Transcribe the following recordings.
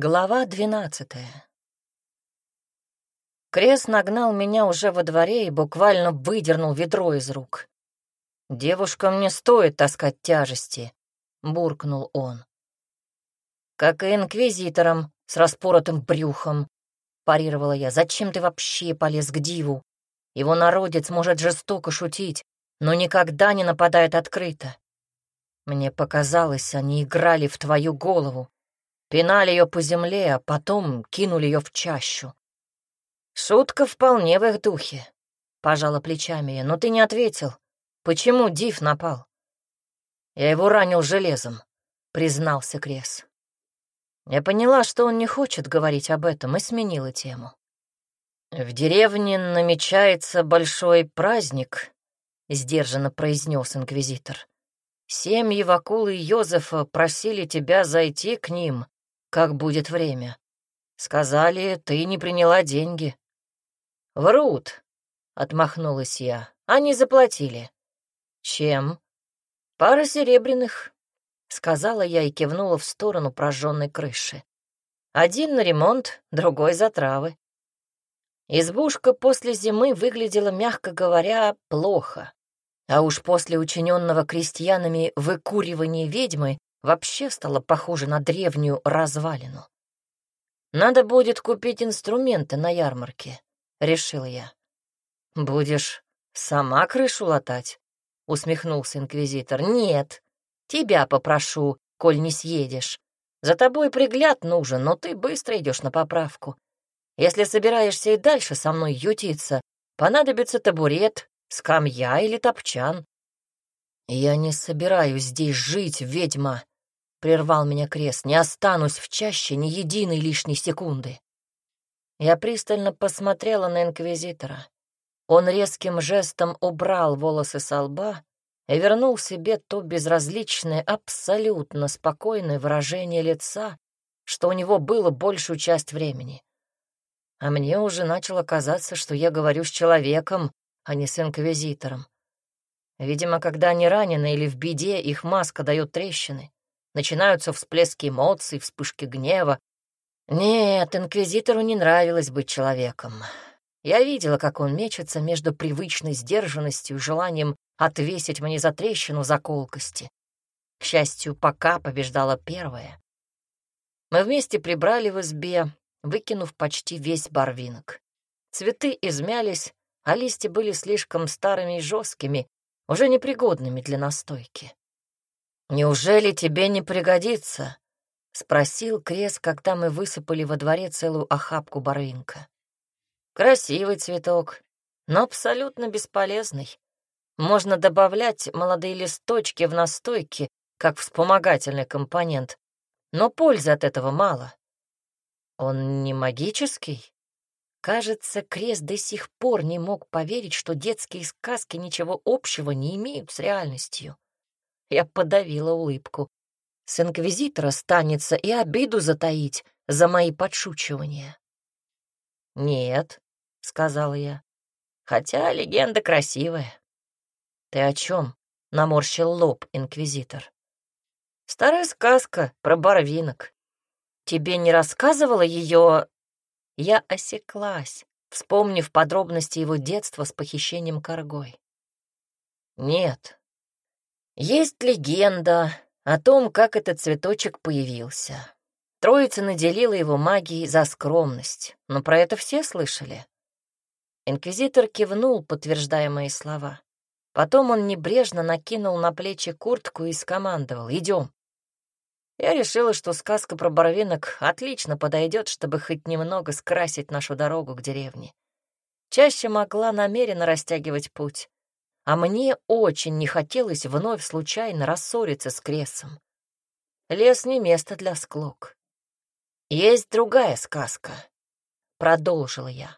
Глава двенадцатая. Крес нагнал меня уже во дворе и буквально выдернул ведро из рук. «Девушкам не стоит таскать тяжести», — буркнул он. «Как и инквизиторам с распоротым брюхом», — парировала я. «Зачем ты вообще полез к диву? Его народец может жестоко шутить, но никогда не нападает открыто. Мне показалось, они играли в твою голову, Пинали ее по земле, а потом кинули ее в чащу. Шутка вполне в их духе, — пожала плечами я, — но ты не ответил. Почему Див напал? Я его ранил железом, — признался Крес. Я поняла, что он не хочет говорить об этом, и сменила тему. «В деревне намечается большой праздник», — сдержанно произнес инквизитор. «Семьи Вакулы и Йозефа просили тебя зайти к ним как будет время. Сказали, ты не приняла деньги. Врут, отмахнулась я. Они заплатили. Чем? Пара серебряных, сказала я и кивнула в сторону прожженной крыши. Один на ремонт, другой за травы. Избушка после зимы выглядела, мягко говоря, плохо. А уж после учиненного крестьянами выкуривания ведьмы вообще стала похожа на древнюю развалину. «Надо будет купить инструменты на ярмарке», — решил я. «Будешь сама крышу латать?» — усмехнулся инквизитор. «Нет, тебя попрошу, коль не съедешь. За тобой пригляд нужен, но ты быстро идешь на поправку. Если собираешься и дальше со мной ютиться, понадобится табурет, скамья или топчан. «Я не собираюсь здесь жить, ведьма!» — прервал меня крест. «Не останусь в чаще ни единой лишней секунды». Я пристально посмотрела на инквизитора. Он резким жестом убрал волосы со лба и вернул себе то безразличное, абсолютно спокойное выражение лица, что у него было большую часть времени. А мне уже начало казаться, что я говорю с человеком, а не с инквизитором. Видимо, когда они ранены или в беде, их маска дает трещины. Начинаются всплески эмоций, вспышки гнева. Нет, инквизитору не нравилось быть человеком. Я видела, как он мечется между привычной сдержанностью и желанием отвесить мне за трещину за колкости. К счастью, пока побеждала первая. Мы вместе прибрали в избе, выкинув почти весь барвинок. Цветы измялись, а листья были слишком старыми и жесткими, уже непригодными для настойки. «Неужели тебе не пригодится?» — спросил Крес, когда мы высыпали во дворе целую охапку барвинка. «Красивый цветок, но абсолютно бесполезный. Можно добавлять молодые листочки в настойки, как вспомогательный компонент, но пользы от этого мало. Он не магический?» Кажется, Крест до сих пор не мог поверить, что детские сказки ничего общего не имеют с реальностью. Я подавила улыбку. С инквизитора станется и обиду затаить за мои подшучивания. «Нет», — сказала я, — «хотя легенда красивая». «Ты о чем?» — наморщил лоб инквизитор. «Старая сказка про барвинок. Тебе не рассказывала ее я осеклась, вспомнив подробности его детства с похищением коргой. Нет. Есть легенда о том, как этот цветочек появился. Троица наделила его магией за скромность, но про это все слышали. Инквизитор кивнул, подтверждая мои слова. Потом он небрежно накинул на плечи куртку и скомандовал «Идем». Я решила, что сказка про боровинок отлично подойдет, чтобы хоть немного скрасить нашу дорогу к деревне. Чаще могла намеренно растягивать путь, а мне очень не хотелось вновь случайно рассориться с Кресом. Лес не место для склок. Есть другая сказка, — продолжила я.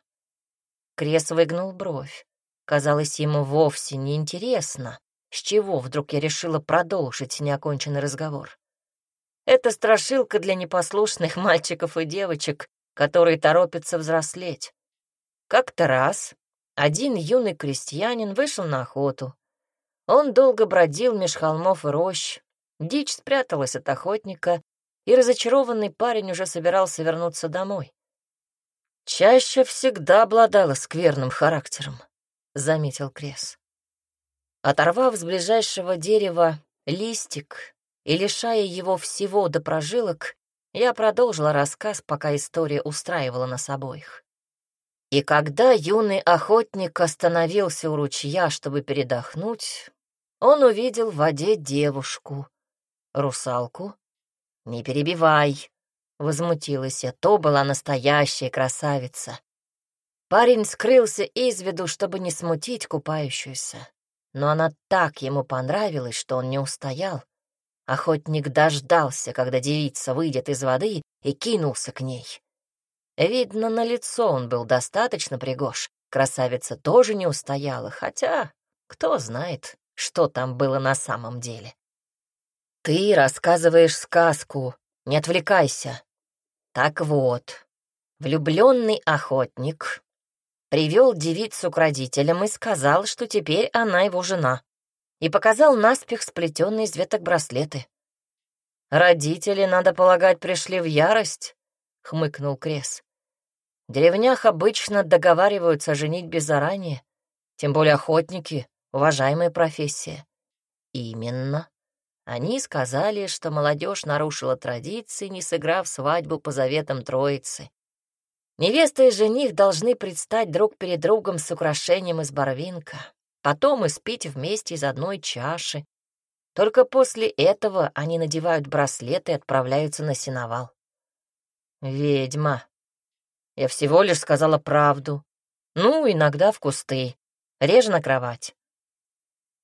Крес выгнул бровь. Казалось, ему вовсе не интересно, с чего вдруг я решила продолжить неоконченный разговор. Это страшилка для непослушных мальчиков и девочек, которые торопятся взрослеть. Как-то раз один юный крестьянин вышел на охоту. Он долго бродил меж холмов и рощ. Дичь спряталась от охотника, и разочарованный парень уже собирался вернуться домой. «Чаще всегда обладала скверным характером», — заметил Крес. Оторвав с ближайшего дерева листик и лишая его всего до прожилок, я продолжила рассказ, пока история устраивала нас обоих. И когда юный охотник остановился у ручья, чтобы передохнуть, он увидел в воде девушку, русалку. «Не перебивай», — возмутилась я, то была настоящая красавица. Парень скрылся из виду, чтобы не смутить купающуюся, но она так ему понравилась, что он не устоял. Охотник дождался, когда девица выйдет из воды, и кинулся к ней. Видно, на лицо он был достаточно пригож. Красавица тоже не устояла, хотя кто знает, что там было на самом деле. «Ты рассказываешь сказку, не отвлекайся. Так вот, влюбленный охотник привел девицу к родителям и сказал, что теперь она его жена, и показал наспех сплетенные из веток браслеты. «Родители, надо полагать, пришли в ярость», — хмыкнул Крес. В деревнях обычно договариваются женить без заранее, тем более охотники — уважаемая профессия. Именно. Они сказали, что молодежь нарушила традиции, не сыграв свадьбу по заветам Троицы. Невеста и жених должны предстать друг перед другом с украшением из барвинка, потом испить вместе из одной чаши. Только после этого они надевают браслеты и отправляются на сеновал. «Ведьма», я всего лишь сказала правду. Ну, иногда в кусты, реже на кровать.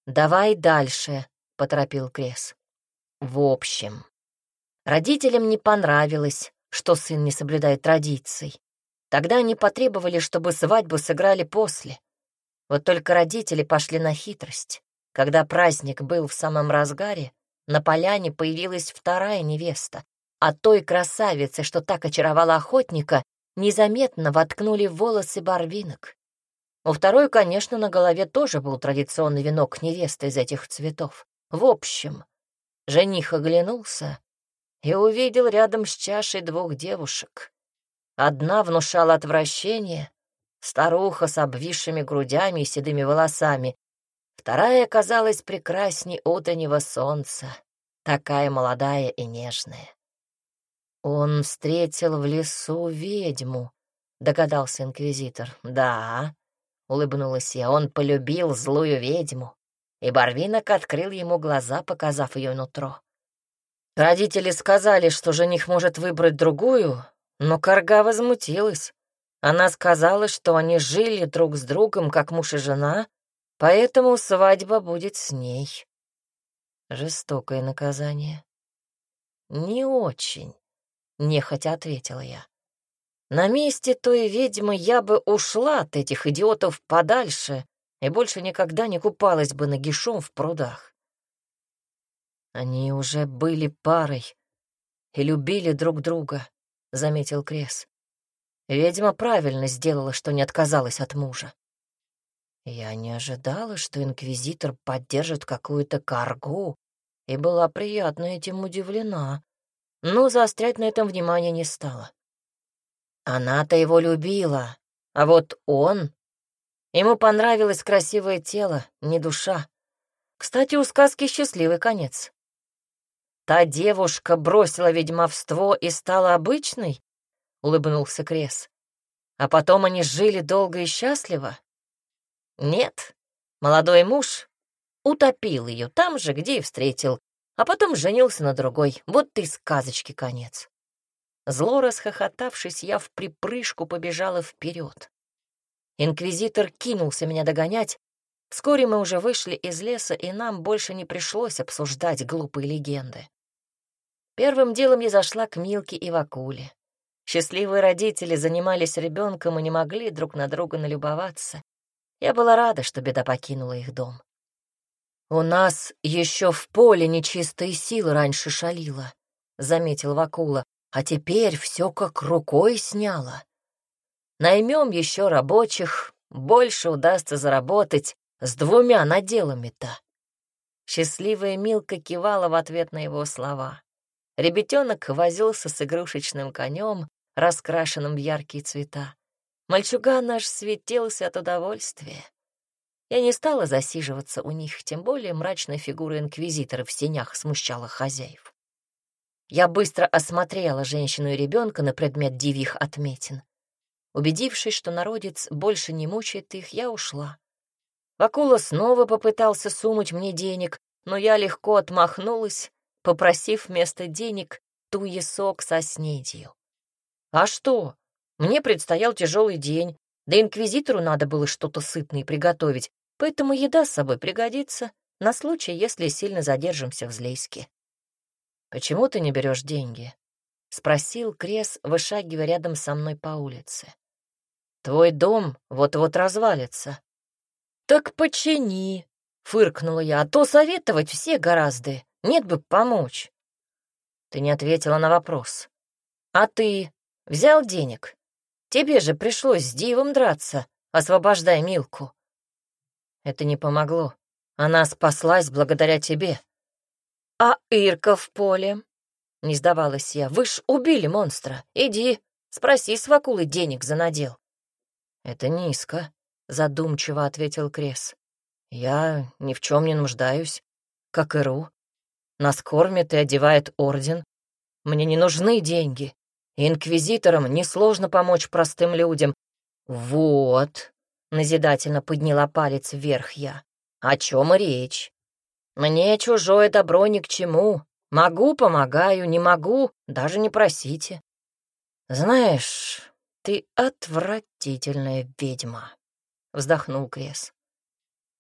«Давай дальше», — поторопил Крес. В общем, родителям не понравилось, что сын не соблюдает традиций. Тогда они потребовали, чтобы свадьбу сыграли после. Вот только родители пошли на хитрость. Когда праздник был в самом разгаре, на поляне появилась вторая невеста, а той красавице, что так очаровала охотника, незаметно воткнули в волосы барвинок. У второй, конечно, на голове тоже был традиционный венок невесты из этих цветов. В общем, жених оглянулся и увидел рядом с чашей двух девушек. Одна внушала отвращение, старуха с обвисшими грудями и седыми волосами. Вторая оказалась прекрасней утреннего солнца, такая молодая и нежная. «Он встретил в лесу ведьму», — догадался инквизитор. «Да», — улыбнулась я, — «он полюбил злую ведьму». И Барвинок открыл ему глаза, показав ее нутро. Родители сказали, что жених может выбрать другую, но Карга возмутилась. Она сказала, что они жили друг с другом, как муж и жена, поэтому свадьба будет с ней. Жестокое наказание. Не очень. — нехотя ответила я. «На месте той ведьмы я бы ушла от этих идиотов подальше и больше никогда не купалась бы нагишом в прудах». «Они уже были парой и любили друг друга», — заметил Крес. «Ведьма правильно сделала, что не отказалась от мужа». Я не ожидала, что инквизитор поддержит какую-то каргу, и была приятно этим удивлена но заострять на этом внимание не стала. Она-то его любила, а вот он... Ему понравилось красивое тело, не душа. Кстати, у сказки счастливый конец. Та девушка бросила ведьмовство и стала обычной, — улыбнулся Крес. А потом они жили долго и счастливо? Нет, молодой муж утопил ее там же, где и встретил, а потом женился на другой. Вот ты сказочки конец. Зло расхохотавшись, я в припрыжку побежала вперед. Инквизитор кинулся меня догонять. Вскоре мы уже вышли из леса, и нам больше не пришлось обсуждать глупые легенды. Первым делом я зашла к Милке и Вакуле. Счастливые родители занимались ребенком и не могли друг на друга налюбоваться. Я была рада, что беда покинула их дом. «У нас еще в поле нечистые силы раньше шалила», — заметил Вакула, «а теперь все как рукой сняло. Наймем еще рабочих, больше удастся заработать с двумя наделами-то». Счастливая Милка кивала в ответ на его слова. ребятенок возился с игрушечным конем, раскрашенным в яркие цвета. Мальчуган наш светился от удовольствия. Я не стала засиживаться у них, тем более мрачная фигура инквизитора в сенях смущала хозяев. Я быстро осмотрела женщину и ребенка на предмет дивьих отметин. Убедившись, что народец больше не мучает их, я ушла. Вакула снова попытался сунуть мне денег, но я легко отмахнулась, попросив вместо денег туесок со снедью. А что? Мне предстоял тяжелый день, да инквизитору надо было что-то сытное приготовить, поэтому еда с собой пригодится на случай, если сильно задержимся в Злейске. «Почему ты не берешь деньги?» — спросил Крес, вышагивая рядом со мной по улице. «Твой дом вот-вот развалится». «Так почини», — фыркнула я, — «а то советовать все гораздо, нет бы помочь». Ты не ответила на вопрос. «А ты взял денег? Тебе же пришлось с Дивом драться, освобождая Милку». Это не помогло. Она спаслась благодаря тебе. «А Ирка в поле?» — не сдавалась я. «Вы ж убили монстра. Иди, спроси с Вакулы денег за надел». «Это низко», — задумчиво ответил Крес. «Я ни в чем не нуждаюсь, как и Ру. Нас кормит и одевает орден. Мне не нужны деньги. Инквизиторам несложно помочь простым людям. Вот, — назидательно подняла палец вверх я. О чем речь? Мне чужое добро ни к чему. Могу, помогаю, не могу, даже не просите. Знаешь, ты отвратительная ведьма, вздохнул Крес.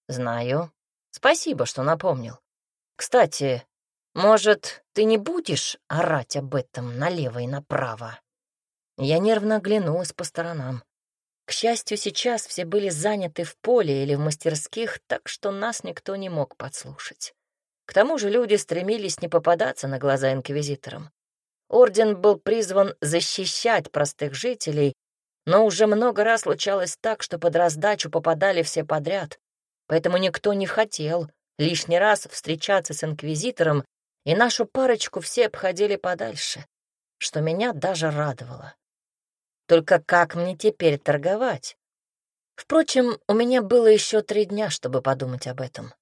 Знаю. Спасибо, что напомнил. Кстати, может, ты не будешь орать об этом налево и направо? Я нервно оглянулась по сторонам. К счастью, сейчас все были заняты в поле или в мастерских, так что нас никто не мог подслушать. К тому же люди стремились не попадаться на глаза инквизиторам. Орден был призван защищать простых жителей, но уже много раз случалось так, что под раздачу попадали все подряд, поэтому никто не хотел лишний раз встречаться с инквизитором, и нашу парочку все обходили подальше, что меня даже радовало. Только как мне теперь торговать? Впрочем, у меня было еще три дня, чтобы подумать об этом.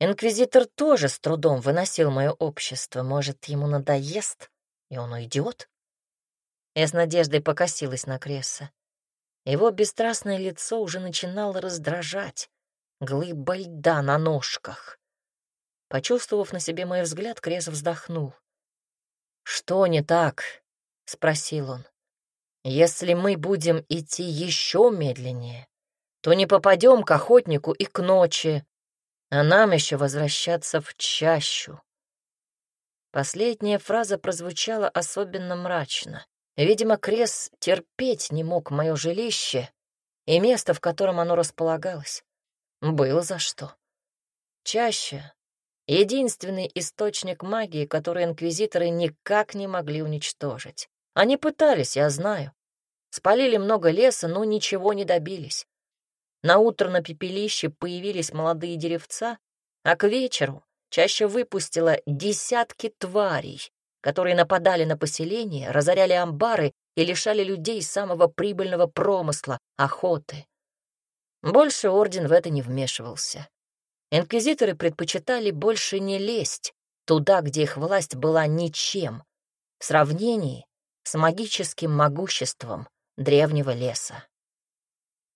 Инквизитор тоже с трудом выносил мое общество. Может, ему надоест, и он уйдет? Я с надеждой покосилась на Кресса. Его бесстрастное лицо уже начинало раздражать. Глыба льда на ножках. Почувствовав на себе мой взгляд, Крес вздохнул. «Что не так?» — спросил он. Если мы будем идти еще медленнее, то не попадем к охотнику и к ночи, а нам еще возвращаться в чащу. Последняя фраза прозвучала особенно мрачно. Видимо, Крес терпеть не мог мое жилище и место, в котором оно располагалось. Было за что. Чаще — единственный источник магии, который инквизиторы никак не могли уничтожить. Они пытались, я знаю. Спалили много леса, но ничего не добились. На утро на пепелище появились молодые деревца, а к вечеру чаще выпустила десятки тварей, которые нападали на поселение, разоряли амбары и лишали людей самого прибыльного промысла — охоты. Больше орден в это не вмешивался. Инквизиторы предпочитали больше не лезть туда, где их власть была ничем, в сравнении с магическим могуществом древнего леса.